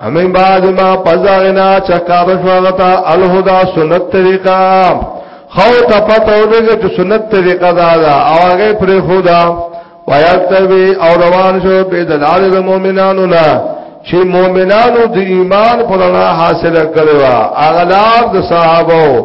امین بعد ما پزاغنا چکار شوغتا الهدا سنت طریقہ خو ته پته ولګي چې سنت طریقه دا ده او هغه پر خدا ويتبي او روان شو په دلال د مؤمنانو نه چې مؤمنانو د ایمان پر نه حاصله کړو اغلاب د صحابه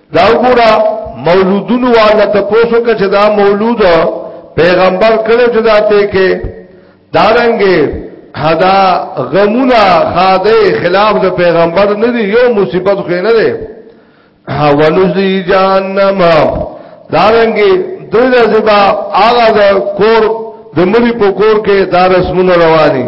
دا وګوره مولودونو والا ته پوسو کې چې دا مولود پیغمبر کړي چې دا ته کې دارنګې حدا غمونه خاده خلاف د پیغمبر نه دی یو مصیبت خو نه دی ونزی جهنم دارنګې دوی د زبا هغه کور د مری په کور کې دا رسمونه رواني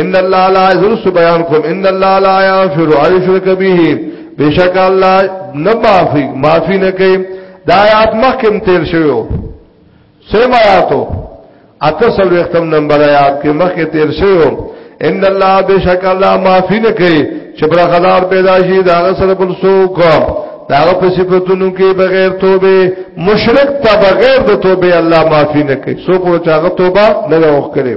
ان الله لا یذل بیانکم ان الله لا یغفر ایشرک به بشک الله نه معافی معافی نه کوي دا آیات مخکم تیر شویو سیم آیاتو اته سلو اختم نمبر آیات کې مخکې تیر شویو ان الله بشک الله معافی نه کوي چې پر خدار پیدا شي دا سره بل سوق دا په صفاتونو کې بغیر توبه مشرک ته بغیر د توبه الله معافی نه کوي سو په چاغه توبه نه وکړي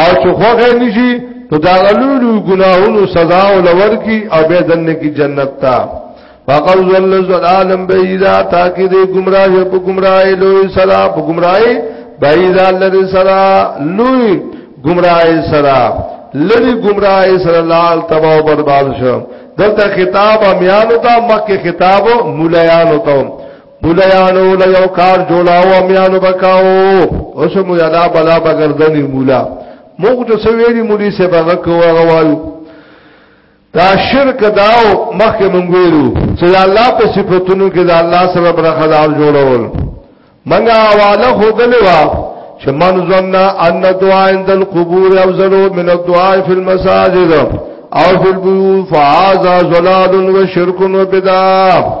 او چې خوغه نشي نو دا غلولو ګناهونو سزا او لور کی او به دنه کی جنت تا فقل ذل ذلالم بعیدا تاکي دې گمراه په گمراهي لوی سرا په گمراهي بعیدا لری سرا لوی گمراهي سرا لری گمراهي سرا لال تباہ برباد شو دلته خطاب امیانو تا مکه خطاب مولایانو تا مولیانو له یو کار جوړاو میانو بکاو اوس مو یادا بلا بغردنی مولا موږ ته سویری مولی سه بغه کوه غوایو دا شرک داو مخکې مونږ ویلو چې الله په صفاتونو کې دا الله سره برخدار جوړول منګه حواله هودلې وا چې من ظن ان دعاء عند القبور افضل من الدعاء في المساجد او في البيوت فهذا ضلال وشرك وبدعه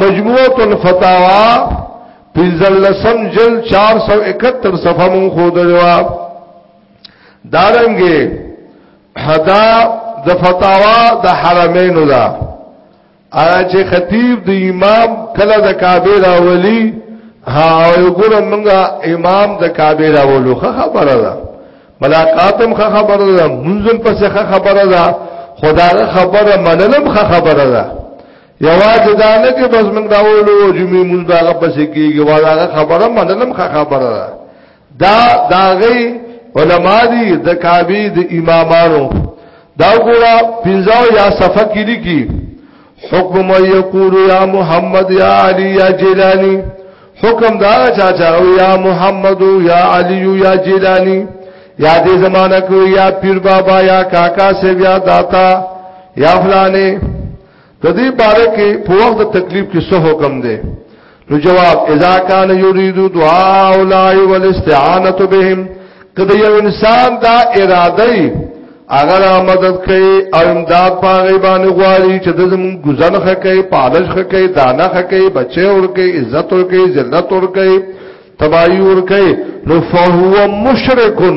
مجموعه الفتاوا پنزل لسم جل 471 صفحه مون خو دروا دارنګي حدا د فتاوا د حرمینو دا آیا چې خطیب د امام کله د کعبه راولي ها یو ګور منګه امام د کعبه راولو خبره ده ملاقاتم خبره ده منځم پس خبره ده خدای خبره منلم خبره ده یواز دا نه چې بس موږ راولو جمعې موږ دا غبس کیږي والا خبره منلم خبره ده دا داغي علما دي د کعبه د امامانو دا ګورا پنځاو یا صفه کې لیکي حکم یقول یا محمد یا علی یا جیلانی حکم دا چا چا یا محمد یا علی یا جیلانی یا دې زمانہ کو یا پیر بابا یا کاکا سے بیا داتا یا فلانه د دې باره کې په وخت د تکلیف کې څه حکم دی نو جواب اذا كان يريد دعاء الله والاستعانه بهم کله یو انسان دا اراده ای اگر مدد کوي او امداد پاغي باندې غواړي چې د زمون گزن خکې پالش خکې دانه خکې بچي اور کې عزت اور کې ذلت اور کې تباہی اور کې نو فهو مشرکن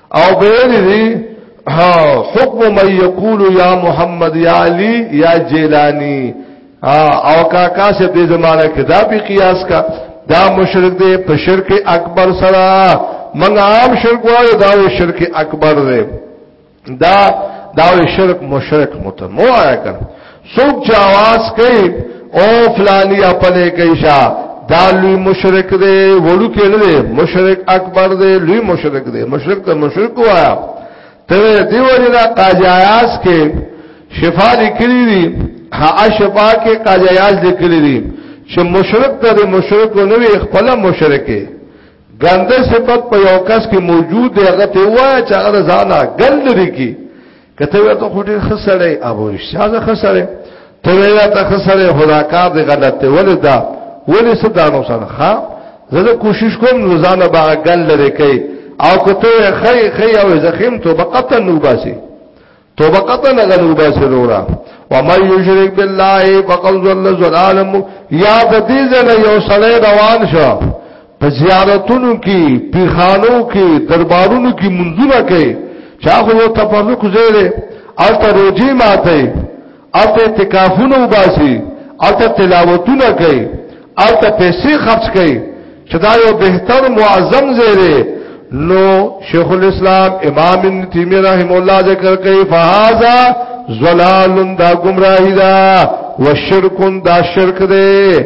او بیلی دی حکم من یقول یا محمد یا علی یا جیلانی او کاکا سے دی زمانہ کتاب قیاس کا دا مشرک دے په شرک اکبر سره من عام شرک وایو دا شرک اکبر دے دا دا شرک مشرک متمو آیا کړ سوک چا آواز کئی او فلانی اپلے کئی شا دا لوی مشرک دے وڑو کے لے مشرک اکبر دے لوی مشرک دے مشرک تا مشرک کو آیا تو دیو جنا قاضی آیاز کے شفا لکلی دی ها شفا کے قاضی آیاز لکلی دی چه مشرک تا دے مشرک کو نوی اخپلا مشرکے گنده صفت په یو کس کې موجود دی هغه ته وایي چې هغه ځانه ګل لري کی کته وی ته خټه خسړې ابو شاز خسړې ته وی ته خسړې خدا کار دی غلطه ولدا ولې ستانو سره ها زه کوشش کوم روزانه باغ ګل لري کوي او کته خی خی او زخیم تو بقتن نوباسي توبه قطع نه غلو به سرورا و من یشرک بالله فقد ضل ضلالا یا د دې ځنه یو سړی روان شو په زیارتونو کې پیخانو کې دربارونو کې منځونه کوي چا خو یو تفرق زیره الته روزي ماته الته اعتکافونه وباسي الته تلاوتونه کوي الته پیسې خرج کوي چې دا یو بهتر معظم زیره نو شیخ الاسلام امام ابن تیمیه رحم الله ذکر کوي فهذا ظلال دا گمراهی دا وشرک دا شرک دی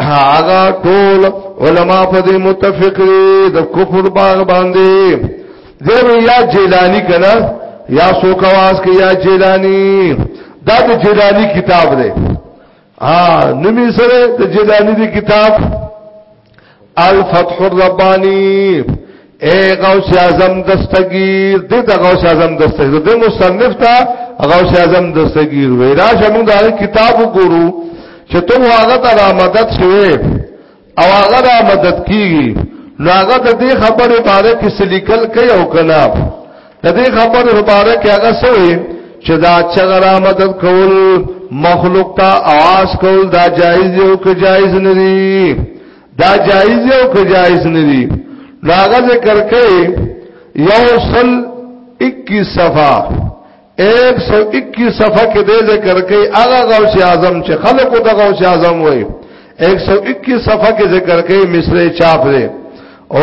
هغه ټول علما په دې متفق دي د کفر باغ باندې دیو یا جیلانی کنا یا سوک آواز کې یا جیلانی دا د جیلانی کتاب دی ا نمی سره د جیلانی دی کتاب الفتح الربانی اے غوث اعظم دستگیر دې ته غوث اعظم دستگیر دې مصنف ته غوث اعظم دستگیر وې راشه موږ دا کتاب وګورو چې ته هغه ته را مدد شوې او هغه را مدد کیږي نو هغه د دې خبرې باره کې سلیکل کوي او کنا د دې خبرې باره کې هغه سوې چې دا چغرا مدد کول مخلوق ته آواز کول دا جایز یو که جایز نه دی دا جایز دی او که جایز نه دی لاغه ذکر کوي یو سل 21 صفه 121 صفه کې دې ذکر کوي هغه غوث اعظم چې خلکو د غوث اعظم وایي 121 صفه کې ذکر کوي مصری چاپ دی او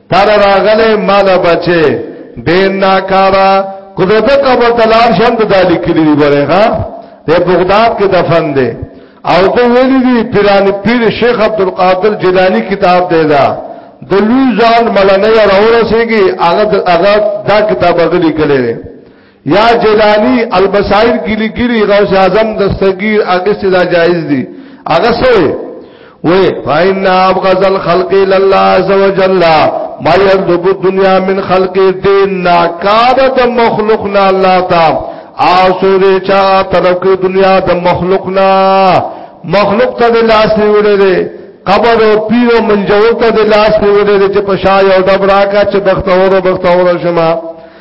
تر راغله مال بچي ډېر ناکارا قدرت قبر تلار شم د دالی کلی دی بره ها د بغداد کې دفن دی او د ویلی دی پیران پیر شیخ عبد القادر جیلانی کتاب دی دا د لوی ځان ملنه راورسېږي هغه هغه دا کتاب غلي کړي یا جلالی البصائر کی لکلی غوث اعظم دستگیر اگست دا جائز دی اگست ہوئے وے فائننا ابغض الخلق للہ عز و جل ما یردب الدنیا من خلق دین ناکادت مخلوقنا اللہ تا آسو دے چا طرف کی دنیا دا مخلوقنا مخلوق تا دے لاس نیولے دے قبر او پیر او منجور ته د لاس نیولې چې په شای او دبراکا چې بختور او بختور شمه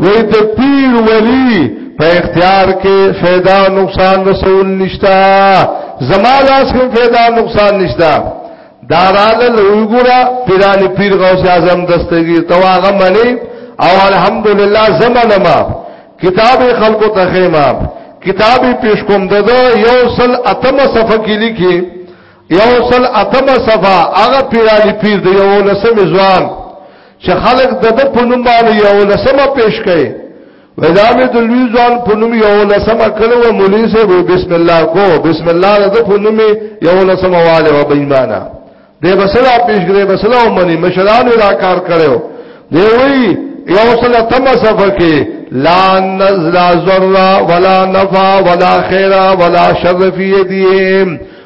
وای د پیر ولی په اختیار کې فایده او نقصان رسول نشتا زما لاس کې فایده او نقصان نشتا دارال لوګورا پیرانی پیر غوث اعظم دستګی تواغه منی او الحمدلله زمانه ما کتاب خلقو تخیما کتاب پیش کوم دغه یو سل اتم صفحه کې لیکي یو سل اتم صفحه هغه پیرانی پیر دی یو لسم ځوان چې خلک د د پونم باندې یو لسمه پیش کړي ودامه د لوی ځوان پونم یو لسمه کړو مولوی صاحب بسم الله کو بسم الله د پونم یو لسمه والے و بېمانه د بسلا پیش کړي بسلا ومني مشران را کار کړو دی وی یو سره تم صفه کې لا نزل ذره ولا نفع ولا خیر ولا شر فی یدیم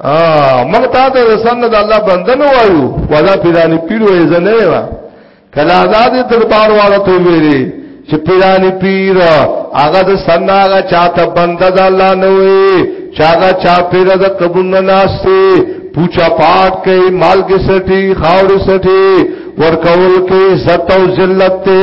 ا موږ ته د سند د الله بندنو وایو ودا پیرانی پیر وې زنه وا کله آزاد دربار والا ته ویلي چې پیرانی پیر هغه د سند هغه چاته بند د الله نه وي چاغه چا پیر د قبول نه ناشته پوچا پاک کوي مال کې سټي خاور سټي ورکول کې ستو ذلت ته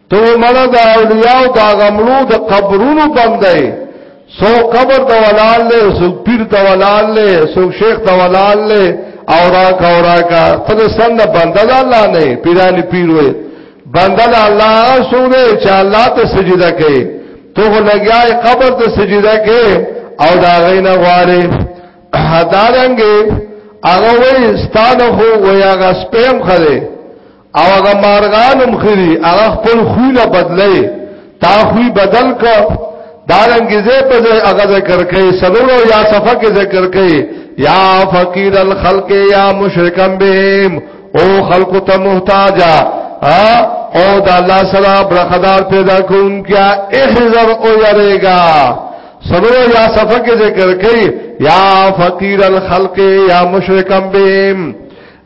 تو مړه د اولیاء او د غمړو د قبرونو بندای سو قبر د ولال له سو پیر د ولال له سو شیخ د ولال له اورا کا اورا کا خود سند بنده د الله نه پیرانی پیر وې بنده د الله سوره چې الله ته سجده کوي تو لګیا قبر ته سجده کوي او دا غینا غواړي هدارنګي هغه وې ستانه هو ویا غسپم خره او هغه مارغان هم خري هغه خپل خوینه بدلې تا خوې بدل ک دارنګي زه په هغه ذکر کوي سلور یا صفه کې ذکر کوي یا فقیر الخلق یا مشرکم بهم او خلق ته محتاجا او د الله سره برخدار پیدا کوم کیا احذر او یریگا سلور یا صفه کې ذکر کوي یا فقیر الخلق یا مشرکم بهم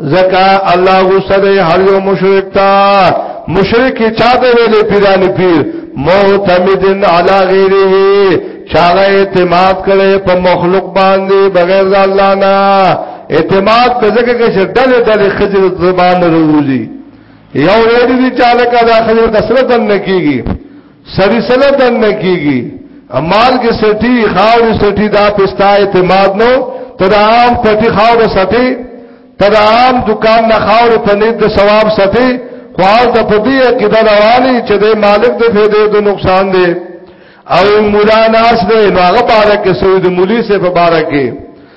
زکا الله غصه دی هر یو مشرک تا مشرک چا ته ویلې پیران پیر معتمدن علی غیره چاغه اعتماد کړي په مخلوق باندې بغیر د الله نه اعتماد په ځکه کې چې ډله ډله خجل زبان وروزي یو ورې دي چاله کا د خجل کثرت نه کیږي سری سره دنګ نه کیږي امال کې سټي خاور سټي دا پستا اعتماد نو تر عام پټي خاور سټي تر عام دکان نه خاور په نیت د ثواب سټي خوال د پدی کې د رواني چې د مالک د فیدې د نقصان دی او مولانا اس د هغه بارکه سوی د مولوی سه په بارکه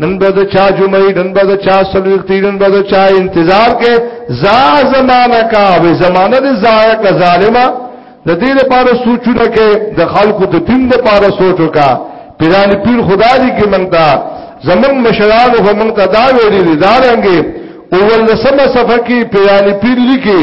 نن به د چا جمعې نن به د چا سلوختی نن به د چا انتظار کې زا زمانہ کا وې زمانہ دې ضایع کا ظالما د دې لپاره سوچونه کې د خلکو د دین لپاره سوچو کا پیران پیر خدا دې کې منتا زمون مشران خو مونږ ته دا ویلي دي دا رنګي اول لسمه صفحه کې پیران پیر لیکي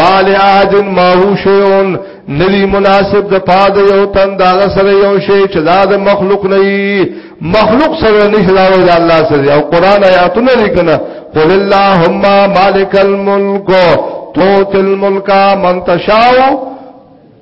مال احد ما هو شیون ندی مناسب د پاد یو تن دا سره یو شی چې دا د مخلوق نه مخلوق سره نشي دا د الله سره او قران آیاتونه لیکنه قل اللهم مالک الملک توت الملک من تشاء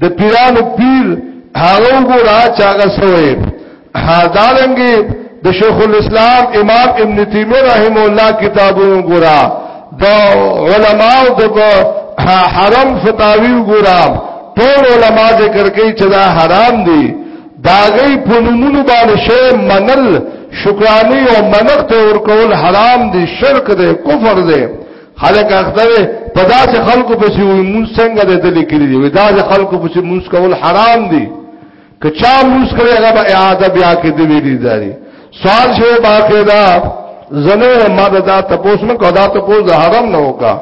د پیرانو پیر هغه ګورا چاغه سوې حاضرنګي د شیخ الاسلام امام ابن تیمیه رحم الله کتابونو ګورا د علماو د حرم فتاوی ګورا ټول علما ذکر کوي چې دا حرام دي داغی پنمونو باندې شی منل شکرانی او منښت ورکول حرام دي شرک دی کفر دی خلک اخته په داسې خلکو پسې وي مونږ څنګه د دې کړی دی وي داسې خلکو پسې مونږ کول حرام دي که چا مونږ کړی هغه به اعاده بیا کې دی ویلي داري سوال شوی باقی دا زنه ما دا تپوس مې کودا تپوس د حرام نه وکا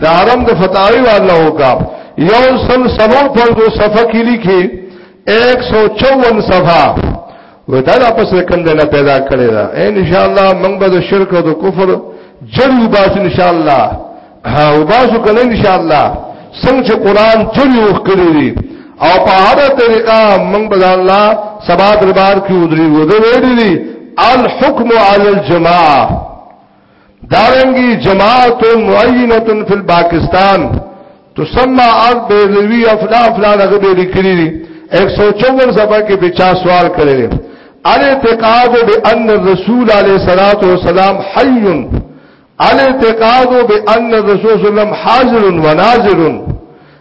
د حرام د فتاوی والا وکا یو سل سلو پر دو صفحه کې لیکي 154 صفحه و دا لا پس کنده نه پیدا کړی دا ان شاء الله موږ به د شرک او د کفر جری باس ان شاء الله او باس کنه ان شاء الله څنګه چې قران جری وکړي دي او په هر طریقه موږ به الله سبا دربار کې ودري ودري دي الحكم على الجماعه دارنګي جماعت معینه فی الپاکستان تسمى ارض بیزوی افلا افلا دغه به لیکلي دي 154 صفحه کې به چا سوال کړی دی الاعتقاد بان الرسول علیه الصلاۃ والسلام حی الاعتقاد بان الرسول صلی الله علیه وسلم حاضر وناظر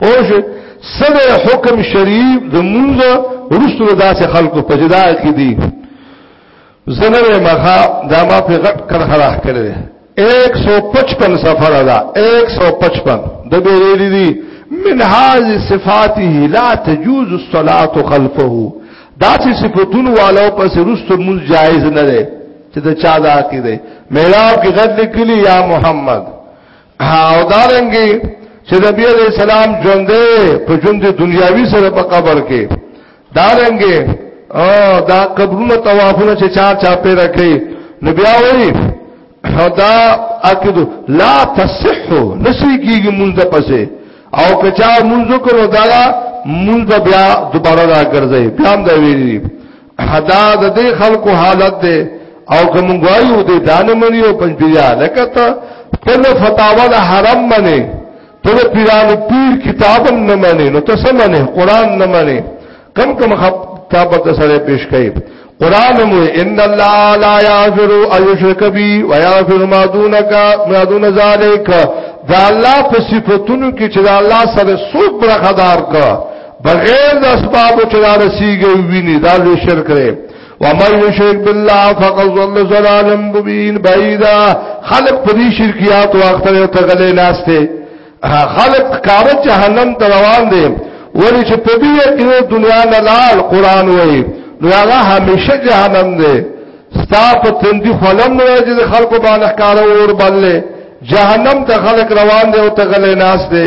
پوش سد حکم شریف د مونږ ورستو داسې خلکو په جدا کې دي زنره مخا دا ما په غټ کړه خلاص کړل 155 سفر ادا 155 د بیرې دي من هاذ صفاته لا تجوز الصلاه خلفه دا چې صفاتون والو پس رستو مون جایز نه ده چې دا چا دا کې ده میراب کې غد لیکلی یا محمد او دارنګي چې نبی عليه السلام ژوندې په ژوند دنیاوي سره په قبر کې دارنګي او دا قبرونو توافونه چې چار چا په راکې نبي اوي دا اكيد لا تصح نسي کیږي مونږ د پسه او کچا مونږ کو نو دا مونږ بیا دوباره راګرځي بیا هم دا ویلي حدا د دې خلکو حالت دی او کوم غوايو دې دانه منی او پنځبیا لکه ته تل فتاوا د حرم منی ته پیرانو پیر کتابم نه منی نو ته سم نه قران نه منی کم کم کتاب ته سره پیش کړي قران مو ان الله لا یغفر ایشرک بی و یغفر ما دونک ما دون ذالک دا الله په صفاتونو کې چې دا الله سره څوک برخدار کا بغیر د اسباب چې را رسیږي ویني دا لوی شرک دی و مې یشرک بالله فقد ضل ضلالا مبین بعیدا خلق په دې شرکیات او اختر ته غلې لاسته خلق کار جهنم ته روان دي ولی چې په دې کې دنیا نه لال قران وایي نو هغه همیشه جهنم دی ستا په تندې خلم نه چې خلکو باندې ښکارو اور بللې جهنم ته خلق روان دي او ته غلې ناس دي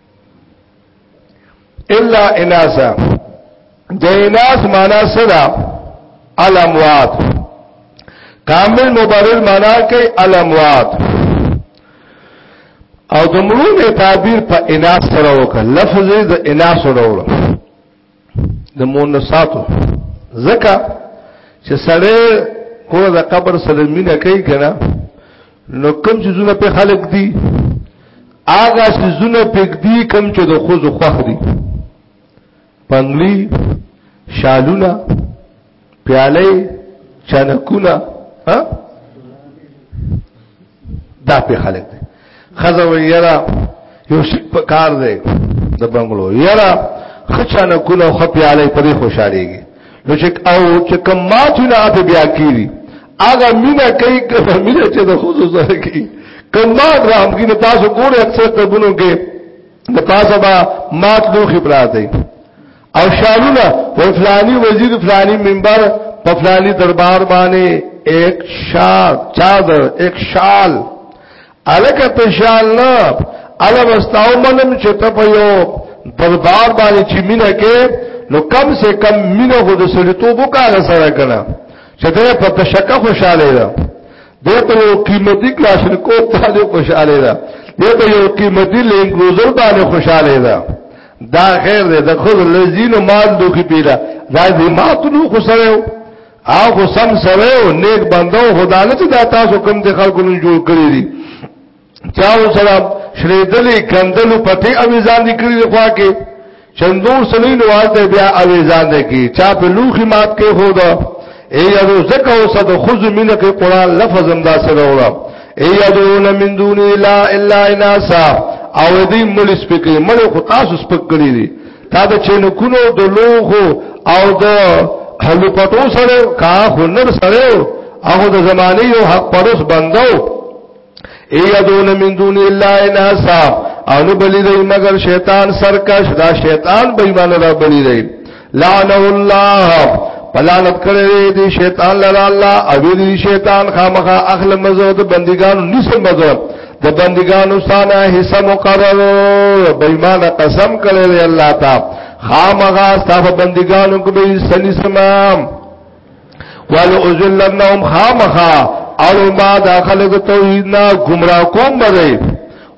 الا اناسا د اناس معنا سره الاموات کامل مبرر معنا کوي الاموات او د مړو تعبیر په اناس سره وکړه لفظ د اناس وروړه د مونثاتو زکه چې سړی ګوره د قبر سره مینه کوي کنه نو کوم چې زونه په خلق دي آغا چې زونه پک دي کوم چې د خوځو خوخ دي پنګلي شالونه پیاله چانکونه ها دا په خلک دي خزه وی یرا یو شک په کار دی د بنگلو یرا خچانه کونه خو پیاله پرې خوشاليږي نو چې او چې کوم ماتونه اپ بیا کیږي هغه مینا کوي کوم مینا چې د خصوص سره کوي کوم ما درام کې تاسو ګوره اکثر ته بونو کې د پاسه با مات لوخي پراته او شالونه و فلانی وزیر فلانی منبر په فلانی دربار باندې ایک شال چادر ایک شال الکه ته شال نه الا واستاو منم چې ته په یو دربار باندې چې مینه کې نو کم سے کم مینه خو د سړیتوب وکاله سره کړه چې دا په تشکه خوشاله ده دا ته یو قیمتي کلاشن کو باندې خوشاله ده دا ته یو قیمتي لینګروزر باندې خوشاله ده دا خیر دی د خود لذین مال دوکي پیرا دا دې ماتلو خو سره او خو سم سره او نیک بندو خدا نه چې دا تاسو کوم د خلکو نه جوړ کړی دي چاو سره شریدلې کندلو پټي او ځان دي کړی خو کې چندو سنین واته بیا او ځان دي کی چا په لوخي مات کې خو دا ای یو زکه اوسه د خود مینه کې قران لفظ انداز سره وره ایدون من دون الا الا اناسا او دې مل سپکې مل خو تاسو سپک کړی دي تا د چینو کونو د لوغو او د هلو پټو سره کا هنر سره هغه د زمانه یو حق پرس بندو ایدون من دون الا اناسا او نو بلی دی مگر شیطان سرکش دا شیطان بې ایمان را بلی دی لعنه الله پلانت کړی دی شیطان لره الله او دی شیطان خامخا اخل مزو د بندګانو نسل مزو د بندګانو سانه حصہ مقرر بېمان قسم کړی الله تعالی خامخا ستاسو بندګانو کو به سني سمام ولو ازلنهم خامخا اړو ما دا خلق توحید نا گمراه کوم بده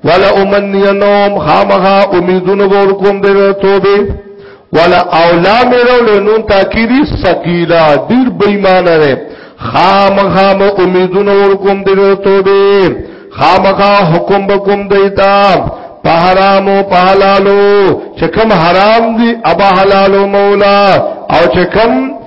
ولا امنینهم خامخا امیدون ور کوم دې توبه ولا اولا میرو لنون تاکیدی سقیلا دیر بیمانه ده خامخا مو امیدون ور کوم دې توبه خامخا حکم بکم دیتا په حرامو په حلالو چې کوم حرام دي ابا حلالو مولا او چې کوم